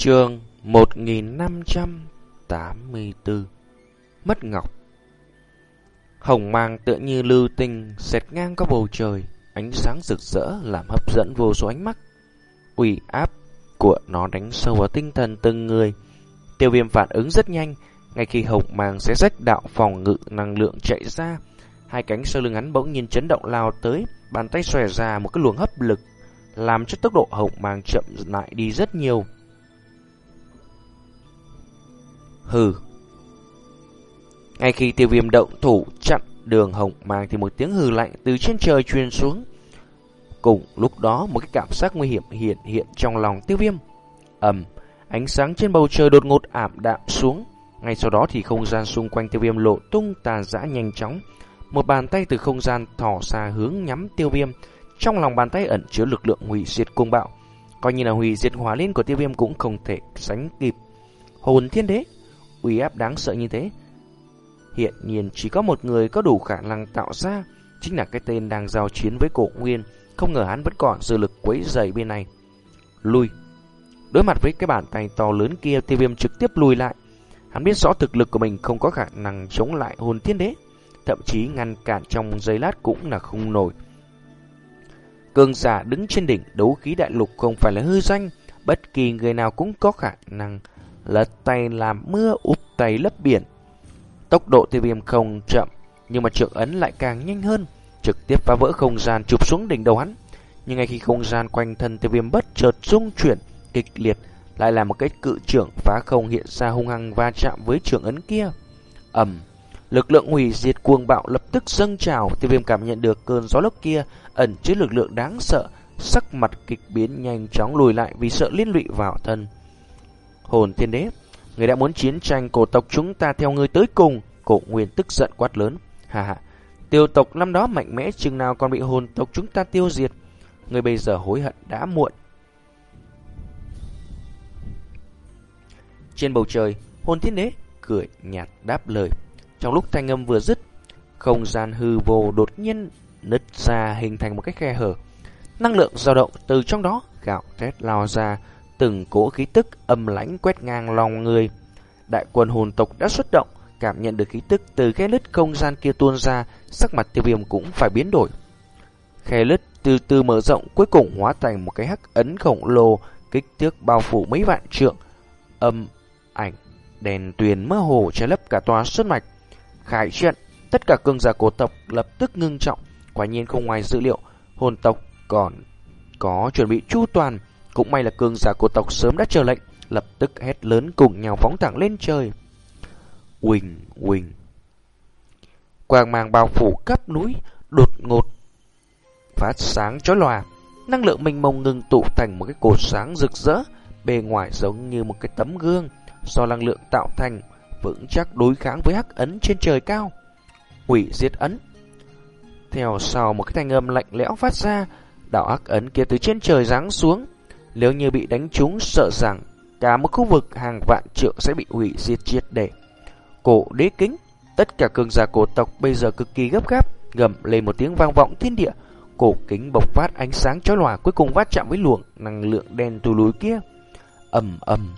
Trường 1584 Mất ngọc Hồng mang tựa như lưu tinh xẹt ngang qua bầu trời, ánh sáng rực rỡ làm hấp dẫn vô số ánh mắt. Uy áp của nó đánh sâu vào tinh thần từng người. Tiêu viêm phản ứng rất nhanh, ngay khi hồng mang sẽ rách đạo phòng ngự năng lượng chạy ra, hai cánh sau lưng hắn bỗng nhiên chấn động lao tới, bàn tay xòe ra một cái luồng hấp lực, làm cho tốc độ hồng mang chậm lại đi rất nhiều. Hừ. Ngay khi tiêu viêm động thủ chặn đường hồng mang thì một tiếng hừ lạnh từ trên trời truyền xuống. Cùng lúc đó một cái cảm giác nguy hiểm hiện hiện trong lòng tiêu viêm. ầm, ánh sáng trên bầu trời đột ngột ảm đạm xuống. Ngay sau đó thì không gian xung quanh tiêu viêm lộ tung tàn dã nhanh chóng. Một bàn tay từ không gian thỏ xa hướng nhắm tiêu viêm. Trong lòng bàn tay ẩn chứa lực lượng hủy diệt cung bạo. Coi như là hủy diệt hóa lên của tiêu viêm cũng không thể sánh kịp. Hồn thiên đế uy áp đáng sợ như thế. Hiện nhiên chỉ có một người có đủ khả năng tạo ra, chính là cái tên đang giao chiến với cổ nguyên, không ngờ hắn vẫn còn dư lực quấy dày bên này. Lui. Đối mặt với cái bàn tay to lớn kia, tiêu viêm trực tiếp lùi lại. Hắn biết rõ thực lực của mình không có khả năng chống lại hồn thiên đế, thậm chí ngăn cản trong giây lát cũng là không nổi. Cường giả đứng trên đỉnh đấu khí đại lục không phải là hư danh, bất kỳ người nào cũng có khả năng lật tay làm mưa úp tay lấp biển. Tốc độ tiêu viêm không chậm, nhưng mà trượng ấn lại càng nhanh hơn, trực tiếp phá vỡ không gian chụp xuống đỉnh đầu hắn. Nhưng ngay khi không gian quanh thân tiêu viêm bất chợt rung chuyển, kịch liệt, lại là một cái cự trưởng phá không hiện ra hung hăng va chạm với trưởng ấn kia. ầm, lực lượng hủy diệt cuồng bạo lập tức dâng trào, tiêu viêm cảm nhận được cơn gió lốc kia ẩn chứa lực lượng đáng sợ, sắc mặt kịch biến nhanh chóng lùi lại vì sợ liên lụy vào thân. Hồn thiên đế, người đã muốn chiến tranh cổ tộc chúng ta theo ngươi tới cùng. Cổ nguyên tức giận quát lớn. Hà hà, tiêu tộc năm đó mạnh mẽ chừng nào còn bị hồn tộc chúng ta tiêu diệt. Người bây giờ hối hận đã muộn. Trên bầu trời, hồn thiên đế cười nhạt đáp lời. Trong lúc thanh âm vừa dứt, không gian hư vô đột nhiên nứt ra hình thành một cái khe hở. Năng lượng dao động từ trong đó gạo thét lao ra, từng cỗ khí tức âm lãnh quét ngang lòng người. Đại quân hồn tộc đã xuất động, cảm nhận được khí tức từ khe lứt không gian kia tuôn ra, sắc mặt tiêu viêm cũng phải biến đổi. Khe lứt từ từ mở rộng cuối cùng hóa thành một cái hắc ấn khổng lồ, kích thước bao phủ mấy vạn trượng. Âm, ảnh, đèn tuyền mơ hồ che lấp cả tòa sơn mạch. Khải chuyện tất cả cương giả cổ tộc lập tức ngưng trọng, quả nhiên không ngoài dữ liệu, hồn tộc còn có chuẩn bị chu toàn, cũng may là cường giả của tộc sớm đã chờ lệnh, lập tức hét lớn cùng nhau phóng thẳng lên trời. Quỳnh, quỳnh. Quang mang bao phủ cấp núi, đột ngột, phát sáng chói lòa. Năng lượng mênh mông ngừng tụ thành một cái cột sáng rực rỡ, bề ngoài giống như một cái tấm gương, do năng lượng tạo thành, vững chắc đối kháng với hắc ấn trên trời cao. Hủy diệt ấn. Theo sau một cái thanh âm lạnh lẽo phát ra, đạo hắc ấn kia từ trên trời giáng xuống, nếu như bị đánh trúng sợ rằng cả một khu vực hàng vạn trượng sẽ bị hủy diệt triệt để. Cổ đế kính, tất cả cường giả cổ tộc bây giờ cực kỳ gấp gáp, gầm lên một tiếng vang vọng thiên địa. Cổ kính bộc phát ánh sáng chói lòa cuối cùng va chạm với luồng năng lượng đen từ núi kia. ầm ầm,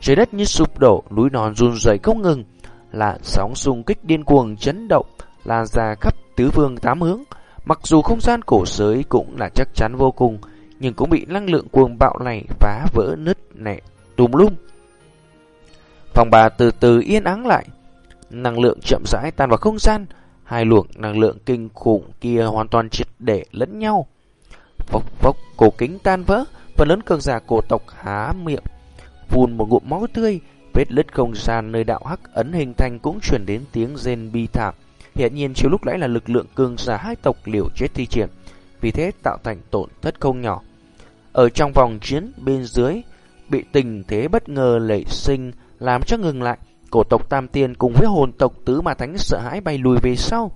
trời đất như sụp đổ, núi non run rẩy không ngừng, làn sóng xung kích điên cuồng chấn động, lan ra khắp tứ phương tám hướng. Mặc dù không gian cổ giới cũng là chắc chắn vô cùng, nhưng cũng bị năng lượng cuồng bạo này phá vỡ nứt nẻ tùm lum. Phòng bà từ từ yên ắng lại, năng lượng chậm rãi tan vào không gian, hai luồng năng lượng kinh khủng kia hoàn toàn triệt để lẫn nhau. Phốc phốc cổ kính tan vỡ, phần lớn cường giả cổ tộc há miệng, phun một ngụm máu tươi, vết lứt không gian nơi đạo hắc ấn hình thành cũng truyền đến tiếng rên bi thảm. Hiện nhiên chiều lúc nãy là lực lượng cường giả hai tộc liều chết thi triển, vì thế tạo thành tổn thất không nhỏ. Ở trong vòng chiến bên dưới, bị tình thế bất ngờ lẩy sinh làm cho ngừng lại. Cổ tộc Tam Tiên cùng với hồn tộc Tứ Ma Thánh sợ hãi bay lùi về sau.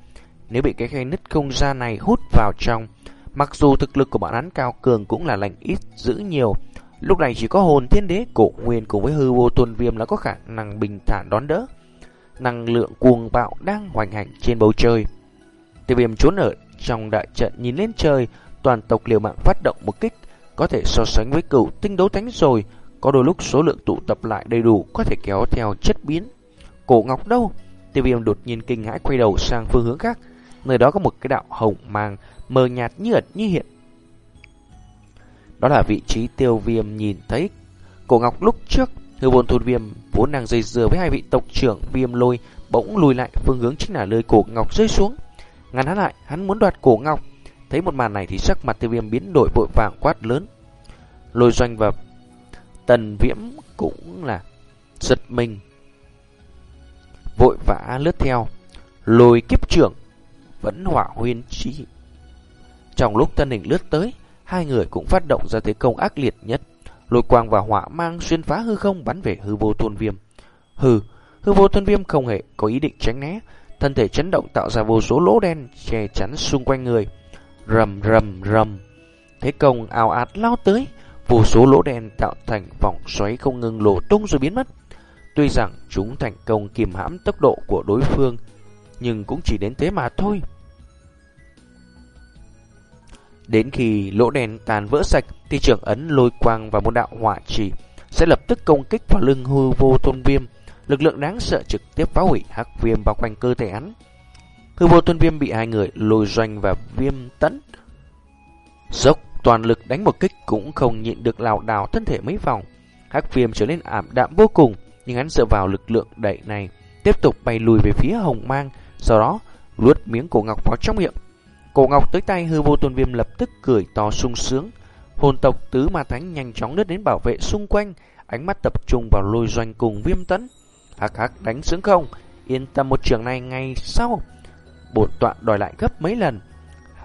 Nếu bị cái khe nứt không gian này hút vào trong, mặc dù thực lực của bọn hắn cao cường cũng là lành ít giữ nhiều. Lúc này chỉ có hồn thiên đế cổ nguyên cùng với hư vô tuần viêm là có khả năng bình thản đón đỡ. Năng lượng cuồng bạo đang hoành hành trên bầu trời. Tiêu viêm trốn ở trong đại trận nhìn lên trời, toàn tộc liều mạng phát động một kích có thể so sánh với cựu tinh đấu thánh rồi, có đôi lúc số lượng tụ tập lại đầy đủ có thể kéo theo chất biến. Cổ ngọc đâu? Tiêu viêm đột nhiên kinh hãi quay đầu sang phương hướng khác. Nơi đó có một cái đạo hồng mang mờ nhạt như ẩn như hiện. Đó là vị trí tiêu viêm nhìn thấy cổ ngọc lúc trước. Hư vốn thôn viêm vốn đang dây dưa với hai vị tộc trưởng viêm lôi bỗng lùi lại phương hướng chính là nơi cổ ngọc rơi xuống. ngăn hắn lại, hắn muốn đoạt cổ ngọc. Thấy một màn này thì sắc mặt tiêu viêm biến đổi vội vàng quát lớn. Lôi doanh và tần viễm cũng là giật mình. Vội vã lướt theo. Lôi kiếp trưởng vẫn hỏa huyên chi. Trong lúc thân hình lướt tới, hai người cũng phát động ra thế công ác liệt nhất. Lôi quang và hỏa mang xuyên phá hư không bắn về hư vô thôn viêm. Hư, hư vô thôn viêm không hề có ý định tránh né. Thân thể chấn động tạo ra vô số lỗ đen che chắn xung quanh người. Rầm rầm rầm. Thế công ào ạt lao tới, vô số lỗ đen tạo thành vòng xoáy không ngừng lộ tung rồi biến mất. Tuy rằng chúng thành công kiềm hãm tốc độ của đối phương, nhưng cũng chỉ đến thế mà thôi. Đến khi lỗ đen tàn vỡ sạch thì trưởng ấn lôi quang và môn đạo hỏa trì sẽ lập tức công kích vào lưng hư vô tôn viêm. Lực lượng đáng sợ trực tiếp phá hủy hắc viêm bao quanh cơ thể hắn. Hư vô tuân viêm bị hai người lôi doanh và viêm tấn. Dốc toàn lực đánh một kích cũng không nhịn được lào đảo thân thể mấy vòng. Hắc viêm trở nên ảm đạm vô cùng, nhưng hắn dựa vào lực lượng đẩy này, tiếp tục bay lùi về phía hồng mang, sau đó luốt miếng cổ ngọc vào trong miệng. Cổ ngọc tới tay hư vô tuân viêm lập tức cười to sung sướng. Hồn tộc tứ ma thánh nhanh chóng lướt đến bảo vệ xung quanh, ánh mắt tập trung vào lôi doanh cùng viêm tấn. Hắc hắc đánh sướng không? Yên tâm một trường này ngay sau. Bổn tọa đòi lại gấp mấy lần.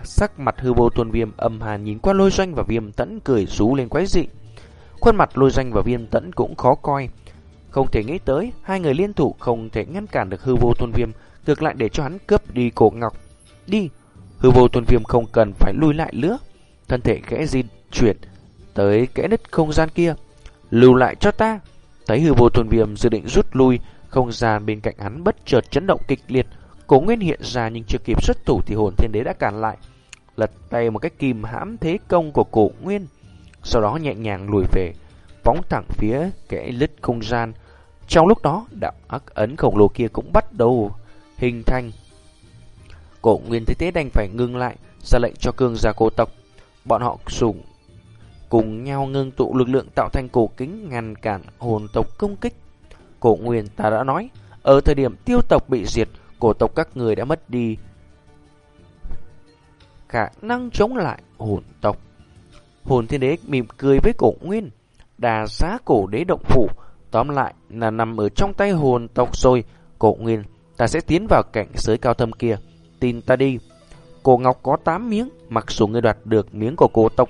Sắc mặt hư vô tuôn viêm âm hàn nhìn qua lôi doanh và viêm tấn cười rú lên quái dị. Khuôn mặt lôi doanh và viêm tấn cũng khó coi. Không thể nghĩ tới, hai người liên thủ không thể ngăn cản được hư vô tuôn viêm, ngược lại để cho hắn cướp đi cổ ngọc. Đi! Hư vô tuôn viêm không cần phải lui lại nữa. Thân thể khẽ di chuyển tới kẽ nứt không gian kia. Lưu lại cho ta! Thấy hư vô tuôn viêm dự định rút lui, không gian bên cạnh hắn bất chợt chấn động kịch liệt. Cổ nguyên hiện ra nhưng chưa kịp xuất thủ thì hồn thiên đế đã cản lại. Lật tay một cách kìm hãm thế công của cổ nguyên. Sau đó nhẹ nhàng lùi về, phóng thẳng phía kẽ lứt không gian. Trong lúc đó, đạo ác ấn khổng lồ kia cũng bắt đầu hình thành. Cổ nguyên thế thế đành phải ngưng lại, ra lệnh cho cương gia cổ tộc. Bọn họ sủng cùng nhau ngưng tụ lực lượng tạo thành cổ kính ngăn cản hồn tộc công kích. Cổ nguyên ta đã nói, ở thời điểm tiêu tộc bị diệt, cổ tộc các người đã mất đi khả năng chống lại hồn tộc. Hồn thiên đế mỉm cười với cổ nguyên, đà giá cổ đế động phủ, tóm lại là nằm ở trong tay hồn tộc rồi, cổ nguyên, ta sẽ tiến vào cảnh giới cao thâm kia, tin ta đi. Cổ ngọc có 8 miếng, mặc dù ngươi đoạt được miếng của cổ tộc,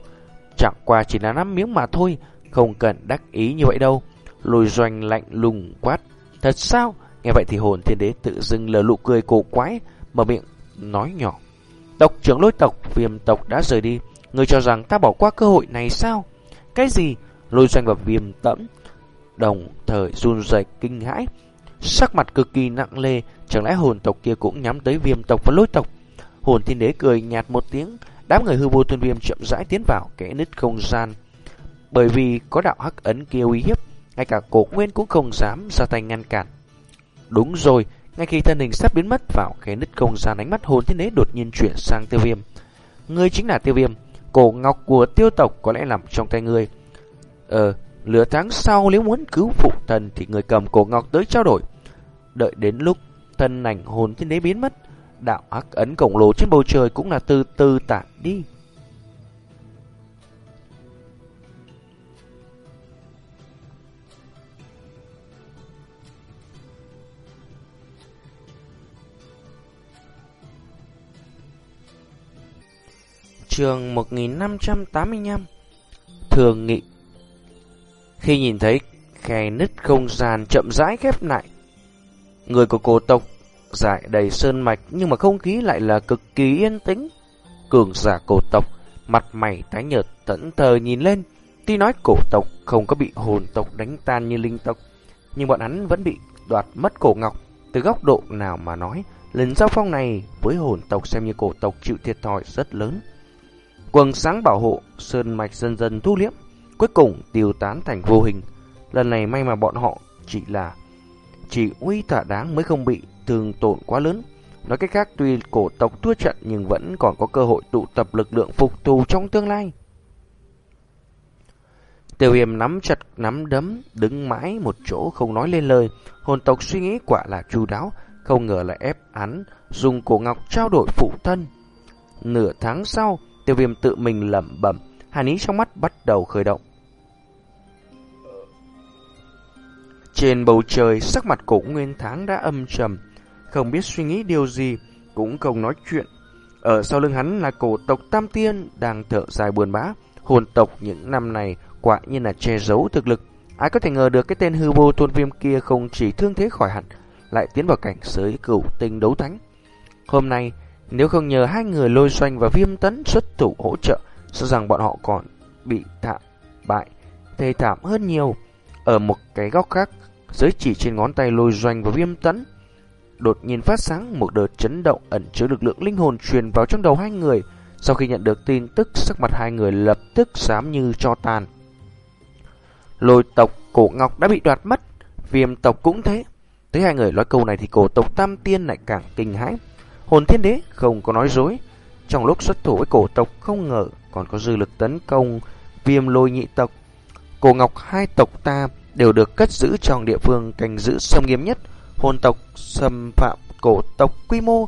chẳng qua chỉ là 5 miếng mà thôi, không cần đắc ý như vậy đâu. lùi doanh lạnh lùng quát, thật sao? Nghe vậy thì hồn thiên đế tự dưng lờ lụ cười cổ quái, mở miệng nói nhỏ. Tộc trưởng lôi tộc, viêm tộc đã rời đi, người cho rằng ta bỏ qua cơ hội này sao? Cái gì? Lôi doanh và viêm tẫm đồng thời run rẩy kinh hãi, sắc mặt cực kỳ nặng lề, chẳng lẽ hồn tộc kia cũng nhắm tới viêm tộc và lôi tộc? Hồn thiên đế cười nhạt một tiếng, đám người hư vô tuân viêm chậm rãi tiến vào kẽ nứt không gian. Bởi vì có đạo hắc ấn kia uy hiếp, ngay cả cổ nguyên cũng không dám ra tay ngăn cản. Đúng rồi, ngay khi thân hình sắp biến mất vào khe nứt không gian ánh mắt hồn thiên đế đột nhiên chuyển sang tiêu viêm. Ngươi chính là tiêu viêm, cổ ngọc của tiêu tộc có lẽ nằm trong tay ngươi. Ờ, lửa tháng sau nếu muốn cứu phụ thần thì người cầm cổ ngọc tới trao đổi. Đợi đến lúc thân ảnh hồn thiên đế biến mất, đạo hắc ấn khổng lồ trên bầu trời cũng là từ từ tản đi. Trường 1585 Thường nghị Khi nhìn thấy khe nứt không gian chậm rãi khép lại Người của cổ tộc giải đầy sơn mạch nhưng mà không khí lại là cực kỳ yên tĩnh. Cường giả cổ tộc, mặt mày tái nhợt tẫn thờ nhìn lên. Tuy nói cổ tộc không có bị hồn tộc đánh tan như linh tộc, nhưng bọn hắn vẫn bị đoạt mất cổ ngọc. Từ góc độ nào mà nói, lần giao phong này với hồn tộc xem như cổ tộc chịu thiệt thòi rất lớn. Quần sáng bảo hộ, sơn mạch dần dần thu liễm, cuối cùng tiêu tán thành vô hình. Lần này may mà bọn họ chỉ là chỉ uy thỏa đáng mới không bị thương tổn quá lớn. Nói cách khác, tuy cổ tộc thua trận nhưng vẫn còn có cơ hội tụ tập lực lượng phục thù trong tương lai. Tiêu viêm nắm chặt nắm đấm, đứng mãi một chỗ không nói lên lời. Hồn tộc suy nghĩ quả là chu đáo, không ngờ lại ép hắn dùng cổ ngọc trao đổi phụ thân. Nửa tháng sau, tiêu viêm tự mình lẩm bẩm, hàn ý trong mắt bắt đầu khởi động. Trên bầu trời, sắc mặt cổ nguyên tháng đã âm trầm, không biết suy nghĩ điều gì, cũng không nói chuyện. Ở sau lưng hắn là cổ tộc Tam Tiên đang thở dài buồn bã. Hồn tộc những năm này quả nhiên là che giấu thực lực. Ai có thể ngờ được cái tên hư vô tôn viêm kia không chỉ thương thế khỏi hẳn, lại tiến vào cảnh giới cửu tinh đấu thánh. Hôm nay, nếu không nhờ hai người lôi xoanh và viêm tấn xuất thủ hỗ trợ, sợ rằng bọn họ còn bị thảm bại, thê thảm hơn nhiều. Ở một cái góc khác, giới chỉ trên ngón tay lôi doanh và viêm tấn, đột nhiên phát sáng một đợt chấn động ẩn chứa lực lượng linh hồn truyền vào trong đầu hai người. Sau khi nhận được tin tức, sắc mặt hai người lập tức xám như cho tàn. Lôi tộc cổ ngọc đã bị đoạt mất, viêm tộc cũng thế. Thấy hai người nói câu này thì cổ tộc tam tiên lại càng kinh hãi. Hồn thiên đế không có nói dối. Trong lúc xuất thủ với cổ tộc không ngờ còn có dư lực tấn công viêm lôi nhị tộc. Cổ ngọc hai tộc ta đều được cất giữ trong địa phương canh giữ sâm nghiêm nhất. Hồn tộc xâm phạm cổ tộc quy mô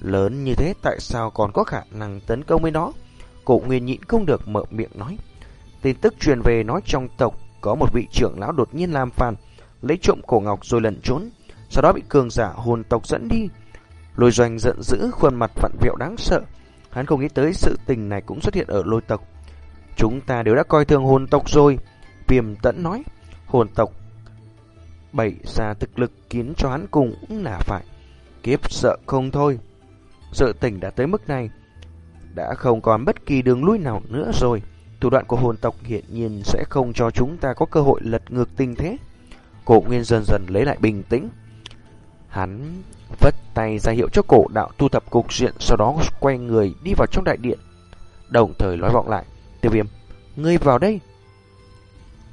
lớn như thế tại sao còn có khả năng tấn công với nó? Cổ nguyên nhịn không được mở miệng nói. Tin tức truyền về nói trong tộc có một vị trưởng lão đột nhiên làm phản, lấy trộm cổ ngọc rồi lẩn trốn, sau đó bị cường giả hồn tộc dẫn đi. Lôi doanh giận dữ khuôn mặt vặn vẹo đáng sợ. Hắn không nghĩ tới sự tình này cũng xuất hiện ở lôi tộc. Chúng ta đều đã coi thường hồn tộc rồi. Viêm tẫn nói, hồn tộc bày ra thực lực khiến cho hắn cùng là phải kiếp sợ không thôi. Sự tình đã tới mức này, đã không còn bất kỳ đường lui nào nữa rồi. Thủ đoạn của hồn tộc hiện nhiên sẽ không cho chúng ta có cơ hội lật ngược tình thế. Cổ Nguyên dần dần lấy lại bình tĩnh. Hắn vất tay ra hiệu cho cổ đạo thu thập cục diện, sau đó quay người đi vào trong đại điện. Đồng thời nói vọng lại, tiêu viêm, ngươi vào đây.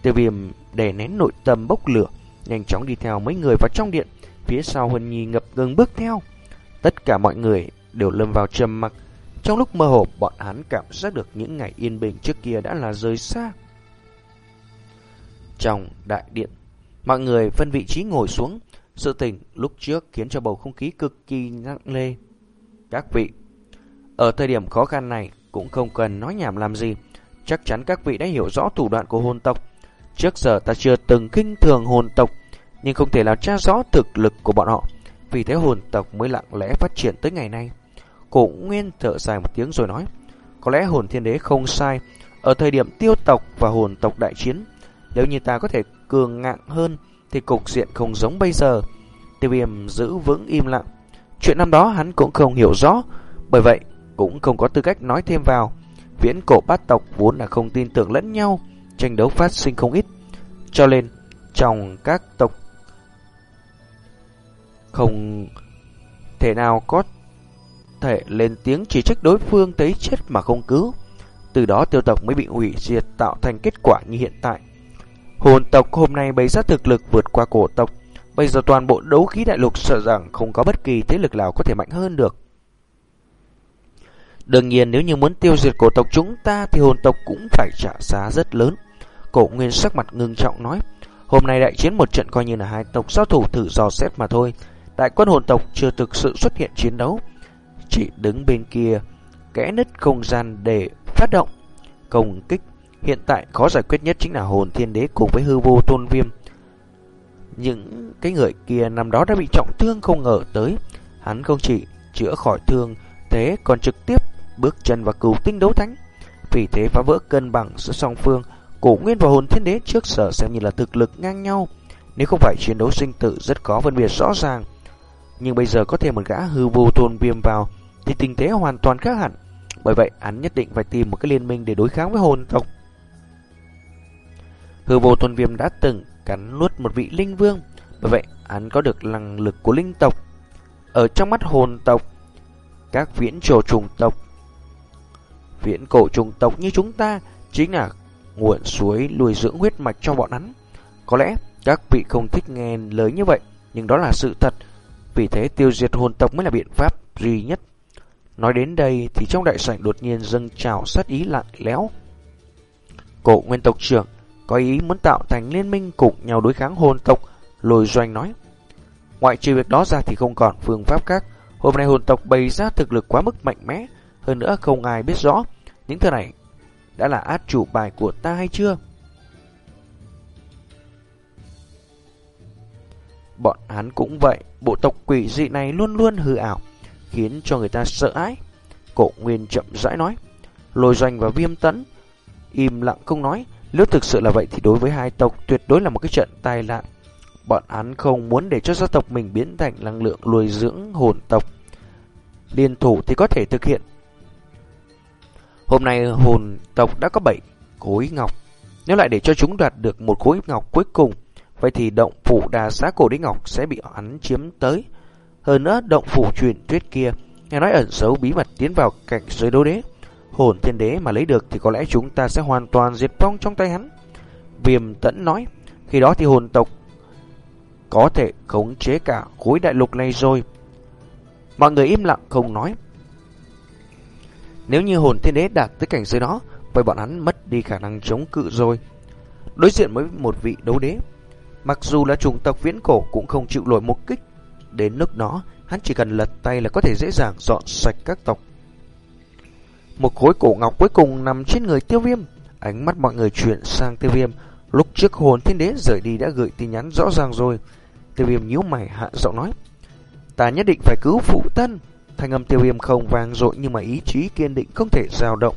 Tiêu viêm đè nén nội tâm bốc lửa, nhanh chóng đi theo mấy người vào trong điện, phía sau Huân Nhi ngập ngừng bước theo. Tất cả mọi người đều lâm vào trầm mặc. Trong lúc mơ hồ, bọn hắn cảm giác được những ngày yên bình trước kia đã là rời xa. Trong đại điện, mọi người phân vị trí ngồi xuống. Sự tình lúc trước khiến cho bầu không khí cực kỳ nặng lê. Các vị, ở thời điểm khó khăn này cũng không cần nói nhảm làm gì. Chắc chắn các vị đã hiểu rõ thủ đoạn của hồn tộc. Trước giờ ta chưa từng kinh thường hồn tộc, nhưng không thể nào tra rõ thực lực của bọn họ. Vì thế hồn tộc mới lặng lẽ phát triển tới ngày nay. Cổ Nguyên thở dài một tiếng rồi nói, có lẽ hồn thiên đế không sai. Ở thời điểm tiêu tộc và hồn tộc đại chiến, nếu như ta có thể cường ngạng hơn, thì cục diện không giống bây giờ. Tiêu viêm giữ vững im lặng. Chuyện năm đó hắn cũng không hiểu rõ, bởi vậy cũng không có tư cách nói thêm vào. Viễn cổ bát tộc vốn là không tin tưởng lẫn nhau, tranh đấu phát sinh không ít. Cho nên, trong các tộc không thể nào có thể lên tiếng chỉ trích đối phương thấy chết mà không cứu. Từ đó tiêu tộc mới bị hủy diệt tạo thành kết quả như hiện tại. Hồn tộc hôm nay bày ra thực lực vượt qua cổ tộc. Bây giờ toàn bộ đấu khí đại lục sợ rằng không có bất kỳ thế lực nào có thể mạnh hơn được. Đương nhiên nếu như muốn tiêu diệt cổ tộc chúng ta thì hồn tộc cũng phải trả giá rất lớn. Cổ Nguyên sắc mặt ngưng trọng nói, hôm nay đại chiến một trận coi như là hai tộc giao thủ thử dò xét mà thôi. Đại quân hồn tộc chưa thực sự xuất hiện chiến đấu, chỉ đứng bên kia, kẽ nứt không gian để phát động, công kích. Hiện tại khó giải quyết nhất chính là hồn thiên đế cùng với hư vô tôn viêm. Những cái người kia năm đó đã bị trọng thương không ngờ tới, hắn không chỉ chữa khỏi thương, thế còn trực tiếp bước chân vào cửu tinh đấu thánh. Vì thế phá vỡ cân bằng giữa song phương, cổ nguyên và hồn thiên đế trước sở xem như là thực lực ngang nhau. Nếu không phải chiến đấu sinh tử rất khó phân biệt rõ ràng. Nhưng bây giờ có thêm một gã hư vô tôn viêm vào thì tình thế hoàn toàn khác hẳn. Bởi vậy hắn nhất định phải tìm một cái liên minh để đối kháng với hồn tộc. Hư vô tôn viêm đã từng cắn nuốt một vị linh vương. Bởi vậy hắn có được năng lực của linh tộc. Ở trong mắt hồn tộc, các viễn trồ trùng tộc, viễn cổ trùng tộc như chúng ta chính là nguồn suối nuôi dưỡng huyết mạch cho bọn hắn. Có lẽ các vị không thích nghe lời như vậy, nhưng đó là sự thật. Vì thế tiêu diệt hồn tộc mới là biện pháp duy nhất. Nói đến đây thì trong đại sảnh đột nhiên dâng trào sát ý lặng lẽo. Cổ nguyên tộc trưởng có ý muốn tạo thành liên minh cùng nhau đối kháng hồn tộc, lôi doanh nói. Ngoại trừ việc đó ra thì không còn phương pháp khác. Hôm nay hồn tộc bày ra thực lực quá mức mạnh mẽ, hơn nữa không ai biết rõ những thứ này đã là át chủ bài của ta hay chưa. Bọn hắn cũng vậy, bộ tộc quỷ dị này luôn luôn hư ảo, khiến cho người ta sợ hãi. Cổ Nguyên chậm rãi nói, lôi doanh và viêm tấn, im lặng không nói, nếu thực sự là vậy thì đối với hai tộc tuyệt đối là một cái trận tai nạn. Bọn hắn không muốn để cho gia tộc mình biến thành năng lượng nuôi dưỡng hồn tộc. Liên thủ thì có thể thực hiện. Hôm nay hồn tộc đã có 7 khối ngọc. Nếu lại để cho chúng đoạt được một khối ngọc cuối cùng, vậy thì động phủ đà giá cổ đế ngọc sẽ bị hắn chiếm tới. Hơn nữa, động phủ truyền thuyết kia, nghe nói ẩn giấu bí mật tiến vào cảnh giới đô đế. Hồn thiên đế mà lấy được thì có lẽ chúng ta sẽ hoàn toàn diệt vong trong tay hắn. Viêm tẫn nói, khi đó thì hồn tộc có thể khống chế cả khối đại lục này rồi. Mọi người im lặng không nói. Nếu như hồn thiên đế đạt tới cảnh giới đó, vậy bọn hắn mất đi khả năng chống cự rồi. Đối diện với một vị đấu đế, mặc dù là chủng tộc viễn cổ cũng không chịu nổi một kích. Đến lúc đó, hắn chỉ cần lật tay là có thể dễ dàng dọn sạch các tộc. Một khối cổ ngọc cuối cùng nằm trên người tiêu viêm. Ánh mắt mọi người chuyển sang tiêu viêm. Lúc trước hồn thiên đế rời đi đã gửi tin nhắn rõ ràng rồi. Tiêu viêm nhíu mày hạ giọng nói. Ta nhất định phải cứu phụ tân Thanh âm tiêu viêm không vang dội nhưng mà ý chí kiên định không thể dao động.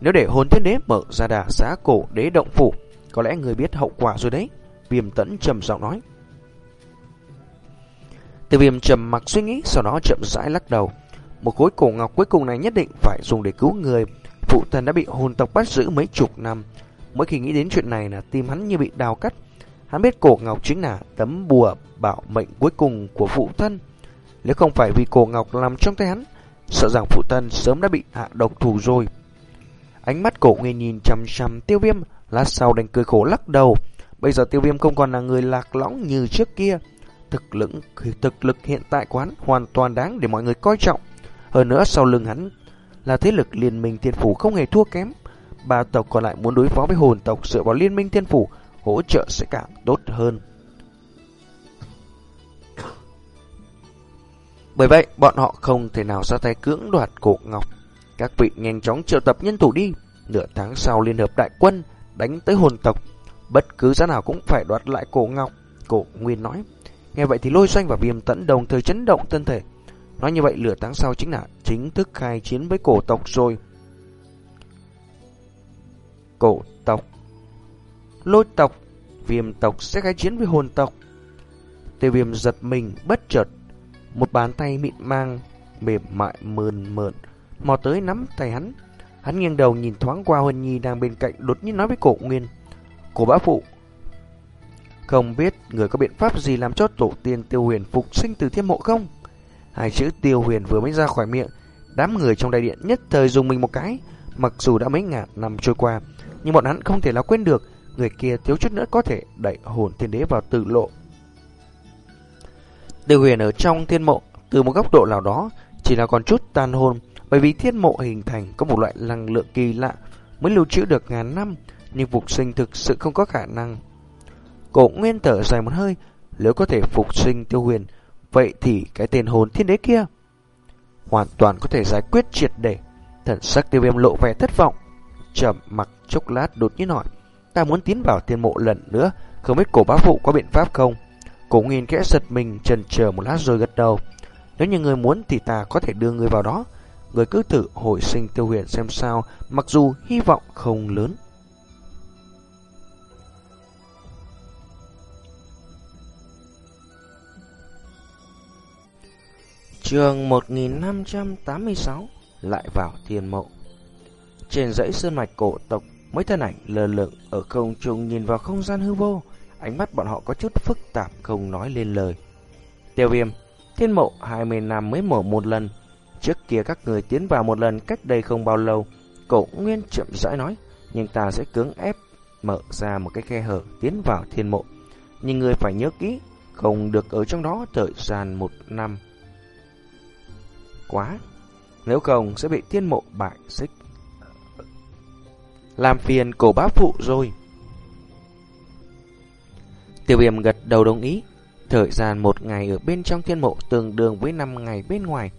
Nếu để hồn thiên đế mở ra đà giá cổ đế động phủ, có lẽ người biết hậu quả rồi đấy. Viêm tẫn trầm giọng nói. Tiêu viêm trầm mặc suy nghĩ, sau đó chậm rãi lắc đầu. Một khối cổ ngọc cuối cùng này nhất định phải dùng để cứu người. Phụ thân đã bị hồn tộc bắt giữ mấy chục năm. Mỗi khi nghĩ đến chuyện này là tim hắn như bị đào cắt. Hắn biết cổ ngọc chính là tấm bùa bảo mệnh cuối cùng của phụ thân. Nếu không phải vì cổ ngọc nằm trong tay hắn, sợ rằng phụ thân sớm đã bị hạ độc thủ rồi. Ánh mắt cổ nguyên nhìn chằm chằm tiêu viêm, lát sau đành cười khổ lắc đầu. Bây giờ tiêu viêm không còn là người lạc lõng như trước kia. Thực lực, thực lực hiện tại quán hoàn toàn đáng để mọi người coi trọng. Hơn nữa sau lưng hắn là thế lực liên minh thiên phủ không hề thua kém. Ba tộc còn lại muốn đối phó với hồn tộc dựa vào liên minh thiên phủ, hỗ trợ sẽ càng tốt hơn. Bởi vậy, bọn họ không thể nào ra tay cưỡng đoạt cổ ngọc. Các vị nhanh chóng triệu tập nhân thủ đi. Nửa tháng sau liên hợp đại quân đánh tới hồn tộc. Bất cứ giá nào cũng phải đoạt lại cổ ngọc. Cổ Nguyên nói. Nghe vậy thì lôi xoanh và viêm tẫn đồng thời chấn động thân thể. Nói như vậy lửa tháng sau chính là chính thức khai chiến với cổ tộc rồi. Cổ tộc. Lôi tộc. Viêm tộc sẽ khai chiến với hồn tộc. Tiêu viêm giật mình, bất chợt. Một bàn tay mịn mang, Mềm mại mờn mờn Mò tới nắm tay hắn. Hắn nghiêng đầu nhìn thoáng qua Huân Nhi đang bên cạnh, Đột nhiên nói với cổ nguyên. Cổ bá phụ, Không biết người có biện pháp gì làm cho tổ tiên tiêu huyền phục sinh từ thiên mộ không? Hai chữ tiêu huyền vừa mới ra khỏi miệng, đám người trong đại điện nhất thời dùng mình một cái. Mặc dù đã mấy ngàn năm trôi qua, nhưng bọn hắn không thể nào quên được người kia thiếu chút nữa có thể đẩy hồn thiên đế vào tử lộ. Tiêu huyền ở trong thiên mộ, từ một góc độ nào đó, chỉ là còn chút tàn hồn, bởi vì thiên mộ hình thành có một loại năng lượng kỳ lạ mới lưu trữ được ngàn năm, nhưng phục sinh thực sự không có khả năng. Cổ nguyên thở dài một hơi, nếu có thể phục sinh tiêu huyền, Vậy thì cái tên hồn thiên đế kia Hoàn toàn có thể giải quyết triệt để. Thần sắc tiêu viêm lộ vẻ thất vọng. Trầm mặc chốc lát đột nhiên hỏi, Ta muốn tiến vào thiên mộ lần nữa, Không biết cổ bá phụ có biện pháp không? Cổ nghìn kẽ giật mình trần chờ một lát rồi gật đầu. Nếu như người muốn thì ta có thể đưa người vào đó. Người cứ thử hồi sinh tiêu huyền xem sao, Mặc dù hy vọng không lớn. Trường 1586 lại vào thiên mộ. Trên dãy sơn mạch cổ tộc, mấy thân ảnh lờ lửng ở không trung nhìn vào không gian hư vô, ánh mắt bọn họ có chút phức tạp không nói lên lời. Tiêu viêm, thiên mộ 20 năm mới mở một lần, trước kia các người tiến vào một lần cách đây không bao lâu, cổ nguyên chậm rãi nói, nhưng ta sẽ cưỡng ép mở ra một cái khe hở tiến vào thiên mộ. Nhưng người phải nhớ kỹ, không được ở trong đó thời gian một năm. Quá, nếu không sẽ bị thiên mộ bại xích. Làm phiền cổ bá phụ rồi. Tiêu viêm gật đầu đồng ý. Thời gian một ngày ở bên trong thiên mộ tương đương với năm ngày bên ngoài.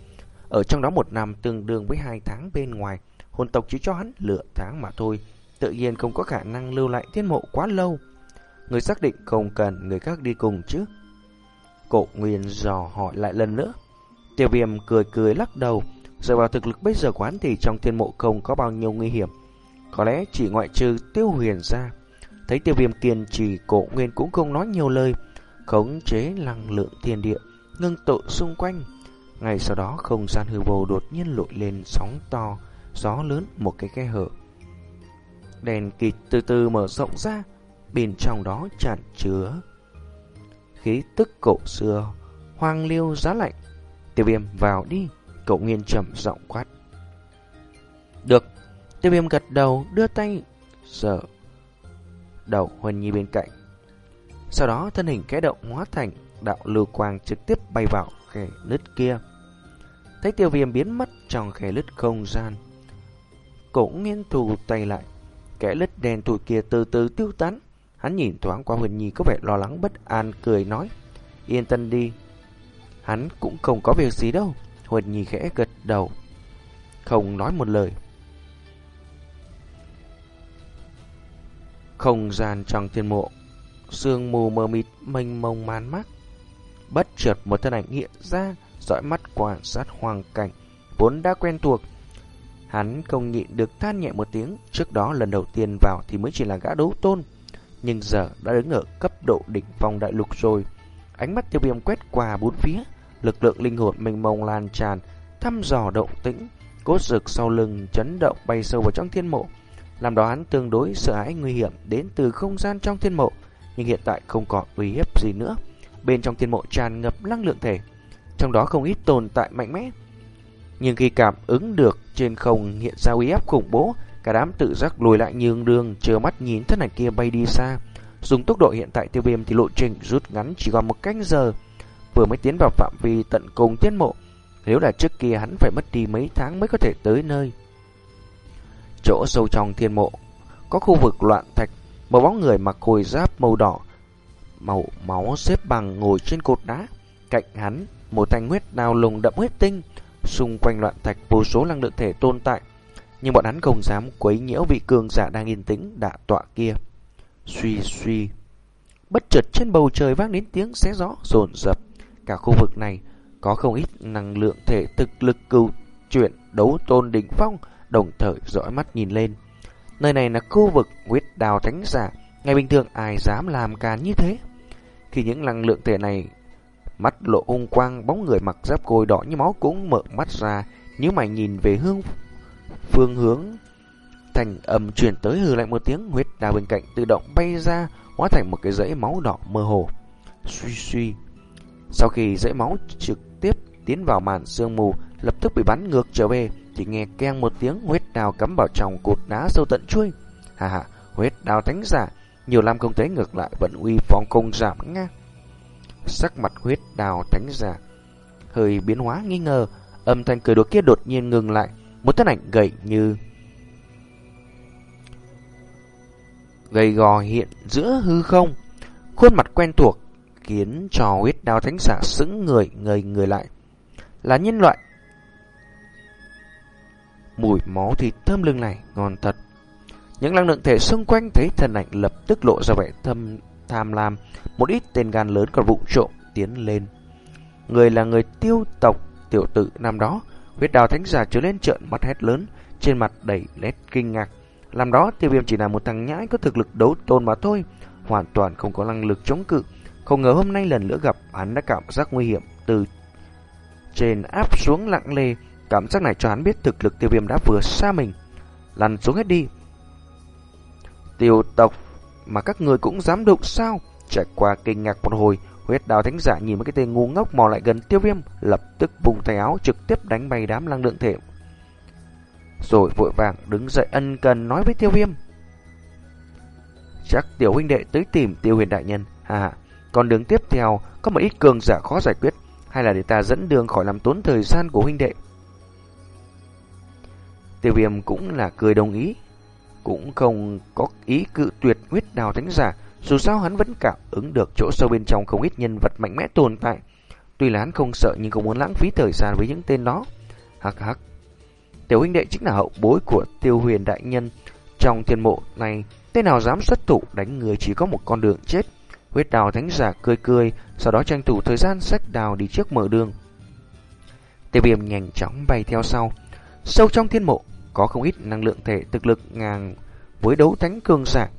Ở trong đó một năm tương đương với hai tháng bên ngoài. Hồn tộc chỉ cho hắn lựa tháng mà thôi. Tự nhiên không có khả năng lưu lại thiên mộ quá lâu. Người xác định không cần người khác đi cùng chứ. Cổ Nguyên dò hỏi lại lần nữa. Tiêu viêm cười cười lắc đầu. Dựa vào thực lực bây giờ quán thì trong thiên mộ không có bao nhiêu nguy hiểm. Có lẽ chỉ ngoại trừ tiêu huyền ra. Thấy tiêu viêm kiên trì cổ nguyên cũng không nói nhiều lời. Khống chế năng lượng thiên địa, ngưng tụ xung quanh. Ngày sau đó không gian hư vô đột nhiên lội lên sóng to, gió lớn một cái khe hở. Đèn kịt từ từ mở rộng ra, bên trong đó tràn chứa khí tức cổ xưa, hoang liêu giá lạnh. Tiêu viêm vào đi, cậu nghiên trầm giọng quát. Được, tiêu viêm gật đầu, đưa tay, sở đầu Huân Nhi bên cạnh. Sau đó thân hình kẽ động hóa thành đạo lưu quang trực tiếp bay vào khe nứt kia. Thấy tiêu viêm biến mất trong khe nứt không gian. Cũng nghiên thù tay lại. Kẻ lứt đen tụi kia từ từ tiêu tán. Hắn nhìn thoáng qua Huân Nhi có vẻ lo lắng bất an cười nói. Yên tâm đi. Hắn cũng không có việc gì đâu. huỳnh Nhi khẽ gật đầu. Không nói một lời. Không gian trong thiên mộ, sương mù mờ mịt mênh mông man mắt Bất chợt một thân ảnh hiện ra, dõi mắt quan sát hoàng cảnh, vốn đã quen thuộc. Hắn không nhịn được than nhẹ một tiếng, trước đó lần đầu tiên vào thì mới chỉ là gã đấu tôn. Nhưng giờ đã đứng ở cấp độ đỉnh phong đại lục rồi. Ánh mắt tiêu viêm quét qua bốn phía, lực lượng linh hồn mênh mông lan tràn, thăm dò động tĩnh, cốt rực sau lưng chấn động bay sâu vào trong thiên mộ làm đó hắn tương đối sợ hãi nguy hiểm đến từ không gian trong thiên mộ, nhưng hiện tại không còn uy hiếp gì nữa. Bên trong thiên mộ tràn ngập năng lượng thể, trong đó không ít tồn tại mạnh mẽ. Nhưng khi cảm ứng được trên không hiện ra uy áp khủng bố, cả đám tự giác lùi lại nhường đường, chờ mắt nhìn thân ảnh kia bay đi xa. Dùng tốc độ hiện tại tiêu viêm thì lộ trình rút ngắn chỉ còn một canh giờ, vừa mới tiến vào phạm vi tận cùng tiết mộ. Nếu là trước kia hắn phải mất đi mấy tháng mới có thể tới nơi. Chỗ sâu trong thiên mộ Có khu vực loạn thạch, Một bóng người mặc khôi giáp màu đỏ, Màu máu xếp bằng ngồi trên cột đá Cạnh hắn, Một thanh huyết đào lùng đậm huyết tinh, Xung quanh loạn thạch vô số năng lượng thể tồn tại Nhưng bọn hắn không dám quấy nhiễu vị cường giả đang yên tĩnh đạ tọa kia Suy suy, Bất chợt trên bầu trời vang đến tiếng xé gió rồn rập Cả khu vực này có không ít năng lượng thể thực lực cừu chuyển đấu tôn đỉnh phong đồng thời dõi mắt nhìn lên. Nơi này là khu vực huyết đào thánh giả, ngày bình thường ai dám làm càn như thế. Khi những năng lượng thể này mắt lộ ung quang, bóng người mặc giáp côi đỏ như máu cũng mở mắt ra, nếu mày nhìn về hướng phương hướng thành âm truyền tới hừ lại một tiếng huyết đào bên cạnh tự động bay ra, hóa thành một cái dãy máu đỏ mơ hồ. Suy suy. Sau khi dãy máu trực tiếp tiến vào màn sương mù, lập tức bị bắn ngược trở về, chỉ nghe keng một tiếng huyết đào cắm vào trong cột đá sâu tận chuôi. Hà hà, huyết đào thánh giả, nhiều năm không thấy ngược lại vẫn uy phong công giảm ngang. Sắc mặt huyết đào thánh giả hơi biến hóa nghi ngờ, âm thanh cười đùa kia đột nhiên ngừng lại, một thân ảnh gầy như gầy gò hiện giữa hư không, khuôn mặt quen thuộc khiến cho huyết đào thánh giả sững người người người lại. Là nhân loại Mùi máu thịt thơm lưng này ngon thật. Những năng lượng thể xung quanh thấy thân ảnh lập tức lộ ra vẻ thâm tham lam, một ít tên gan lớn còn vụng trộm tiến lên. Người là người tiêu tộc tiểu tử năm đó, huyết đào thánh giả trở lên trợn mắt hét lớn, trên mặt đầy nét kinh ngạc. Làm đó tiêu viêm chỉ là một thằng nhãi có thực lực đấu tôn mà thôi, hoàn toàn không có năng lực chống cự. Không ngờ hôm nay lần nữa gặp hắn đã cảm giác nguy hiểm từ trên áp xuống lặng lề, Cảm giác này cho hắn biết thực lực tiêu viêm đã vừa xa mình. Lăn xuống hết đi. Tiêu tộc mà các người cũng dám đụng sao? Trải qua kinh ngạc một hồi, huyết đào thánh giả nhìn mấy cái tên ngu ngốc mò lại gần tiêu viêm, lập tức vùng tay áo trực tiếp đánh bay đám năng lượng thể. Rồi vội vàng đứng dậy ân cần nói với tiêu viêm. Chắc tiểu huynh đệ tới tìm tiêu huyền đại nhân. Hà hà, còn đường tiếp theo có một ít cường giả khó giải quyết. Hay là để ta dẫn đường khỏi làm tốn thời gian của huynh đệ. Tiêu viêm cũng là cười đồng ý. Cũng không có ý cự tuyệt huyết đào thánh giả. Dù sao hắn vẫn cảm ứng được chỗ sâu bên trong không ít nhân vật mạnh mẽ tồn tại. Tuy là hắn không sợ nhưng không muốn lãng phí thời gian với những tên đó. Hắc hắc. Tiểu huynh đệ chính là hậu bối của tiêu huyền đại nhân. Trong thiên mộ này, tên nào dám xuất thủ đánh người chỉ có một con đường chết. Huyết đào thánh giả cười cười, sau đó tranh thủ thời gian sách đào đi trước mở đường. Tiêu viêm nhanh chóng bay theo sau. Sâu trong thiên mộ, có không ít năng lượng thể thực lực ngang với đấu thánh cường giả.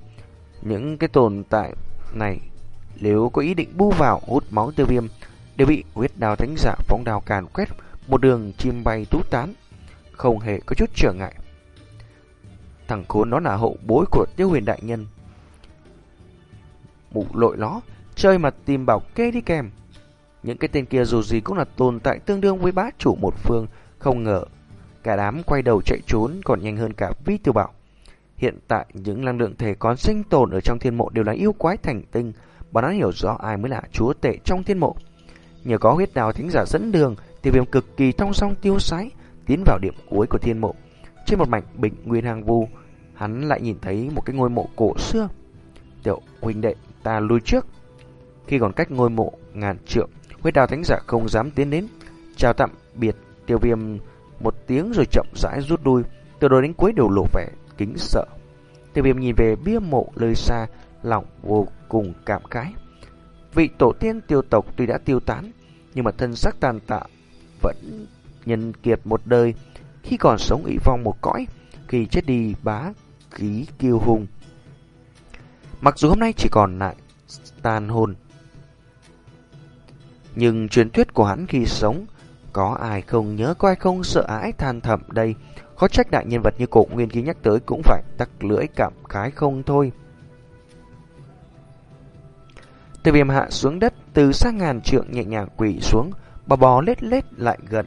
Những cái tồn tại này, nếu có ý định bu vào hút máu tiêu viêm, đều bị huyết đào thánh giả phóng đào càn quét một đường chim bay tú tán, không hề có chút trở ngại. Thằng khốn đó là hậu bối của tiêu huyền đại nhân. Mụ lội nó, chơi mà tìm bảo kê đi kèm. Những cái tên kia dù gì cũng là tồn tại tương đương với bá chủ một phương, không ngờ. Cả đám quay đầu chạy trốn còn nhanh hơn cả vi tiêu bảo. Hiện tại những năng lượng thể còn sinh tồn ở trong thiên mộ đều là yêu quái thành tinh, bọn nó hiểu rõ ai mới là chúa tể trong thiên mộ. Nhờ có huyết đào thính giả dẫn đường, tiêu viêm cực kỳ thong song tiêu sái, tiến vào điểm cuối của thiên mộ. Trên một mảnh bình nguyên hàng vu, hắn lại nhìn thấy một cái ngôi mộ cổ xưa. Tiểu huynh đệ, ta lui trước. Khi còn cách ngôi mộ ngàn trượng, huyết đào thánh giả không dám tiến đến. Chào tạm biệt, tiêu viêm một tiếng rồi chậm rãi rút lui, từ đầu đến cuối đều lộ vẻ kính sợ. Tiêu viêm nhìn về bia mộ nơi xa, lòng vô cùng cảm khái. Vị tổ tiên tiêu tộc tuy đã tiêu tán, nhưng mà thân xác tàn tạ vẫn nhân kiệt một đời, khi còn sống ủy vong một cõi, khi chết đi bá khí kiêu hùng. Mặc dù hôm nay chỉ còn lại tàn hồn, nhưng truyền thuyết của hắn khi sống, có ai không nhớ, có ai không sợ ái than thầm đây. Khó trách đại nhân vật như cổ nguyên khi nhắc tới cũng phải tắc lưỡi cảm khái không thôi. Từ viêm hạ xuống đất, từ xa ngàn trượng nhẹ nhàng quỷ xuống, bò bò lết lết lại gần.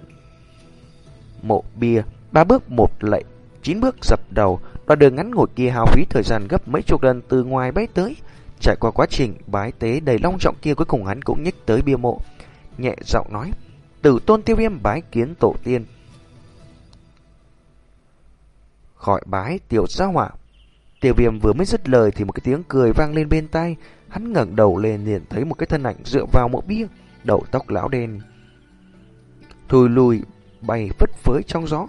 Mộ bia, ba bước một lệ, chín bước dập đầu, đoạn đường ngắn ngủi kia hao phí thời gian gấp mấy chục lần từ ngoài bay tới. Trải qua quá trình bái tế đầy long trọng kia cuối cùng hắn cũng nhích tới bia mộ, nhẹ giọng nói, tử tôn tiêu viêm bái kiến tổ tiên. Khỏi bái tiểu gia hỏa, tiêu viêm vừa mới dứt lời thì một cái tiếng cười vang lên bên tai, Hắn ngẩng đầu lên liền thấy một cái thân ảnh dựa vào mộ bia, đầu tóc lão đen. Thùi lùi bay phất phới trong gió,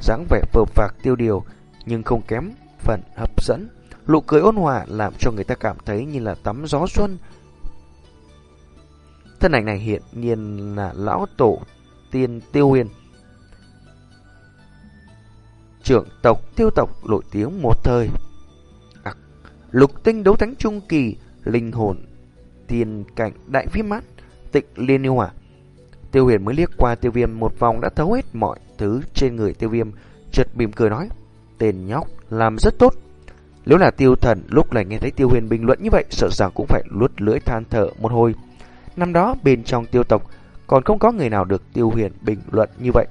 dáng vẻ vợp vạc tiêu điều nhưng không kém phần hấp dẫn. Nụ cười ôn hòa làm cho người ta cảm thấy như là tắm gió xuân. Thân ảnh này hiện nhiên là lão tổ tiên tiêu huyền. Trưởng tộc tiêu tộc nổi tiếng một thời. À, lục tinh đấu thánh trung kỳ linh hồn, tiền cảnh đại viêm mát, tịnh liên yêu hỏa. Tiêu huyền mới liếc qua tiêu viêm một vòng đã thấu hết mọi thứ trên người tiêu viêm, chợt bìm cười nói, tên nhóc làm rất tốt. Nếu là tiêu thần lúc này nghe thấy tiêu huyền bình luận như vậy sợ rằng cũng phải luốt lưỡi than thở một hồi. Năm đó bên trong tiêu tộc còn không có người nào được tiêu huyền bình luận như vậy.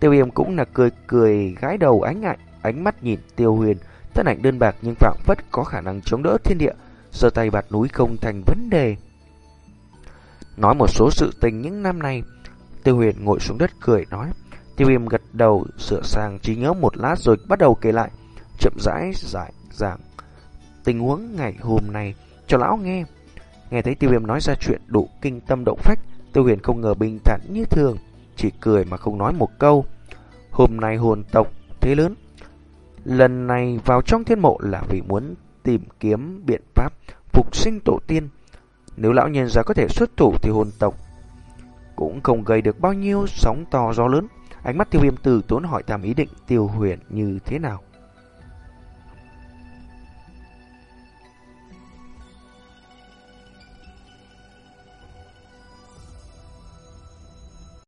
Tiêu viêm cũng là cười cười gái đầu ánh ngại, ánh mắt nhìn tiêu huyền, thân ảnh đơn bạc nhưng phạm vất có khả năng chống đỡ thiên địa, giơ tay bạt núi không thành vấn đề. Nói một số sự tình những năm nay, Tiêu Huyền ngồi xuống đất cười nói. Tiêu Viêm gật đầu sửa sang trí nhớ một lát rồi bắt đầu kể lại, chậm rãi giải giảng tình huống ngày hôm nay cho lão nghe. Nghe thấy Tiêu Viêm nói ra chuyện đủ kinh tâm động phách, Tiêu Huyền không ngờ bình thản như thường, chỉ cười mà không nói một câu. Hôm nay hồn tộc thế lớn, lần này vào trong thiên mộ là vì muốn tìm kiếm biện pháp phục sinh tổ tiên. Nếu lão nhân gia có thể xuất thủ thì hồn tộc cũng không gây được bao nhiêu sóng to gió lớn. Ánh mắt tiêu viêm từ tốn hỏi thăm ý định tiêu huyền như thế nào.